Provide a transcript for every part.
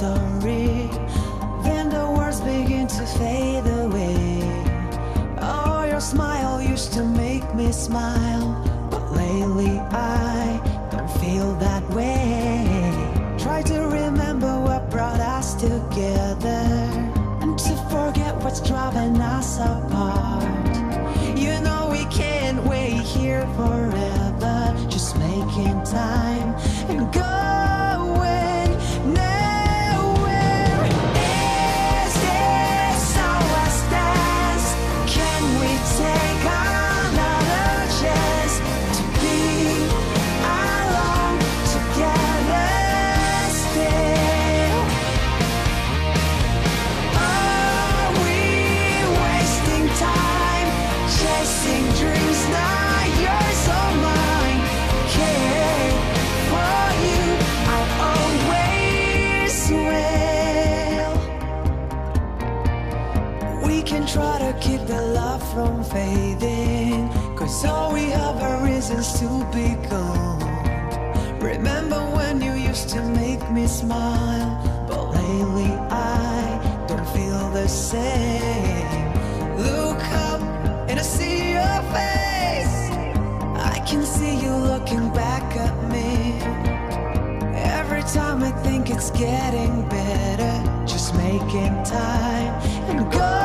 story. Then the words begin to fade away. Oh, your smile used to make me smile, but lately I don't feel that way. Try to remember what brought us together and to forget what's driving us apart. You know we can't wait here forever, just making time and going from fading, cause all we have are reasons to be gone. Remember when you used to make me smile, but lately I don't feel the same. Look up and I see your face. I can see you looking back at me. Every time I think it's getting better, just making time and going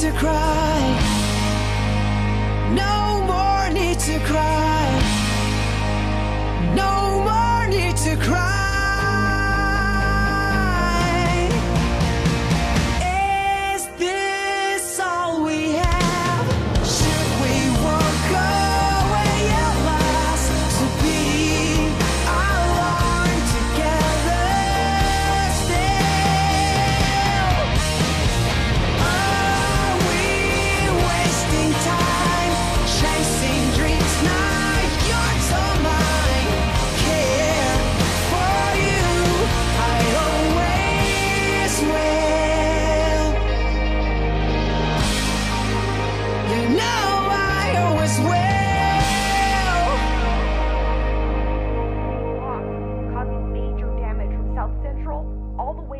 to cry. No more need to cry.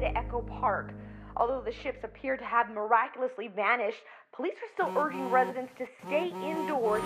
To Echo Park. Although the ships appear to have miraculously vanished, police are still urging residents to stay indoors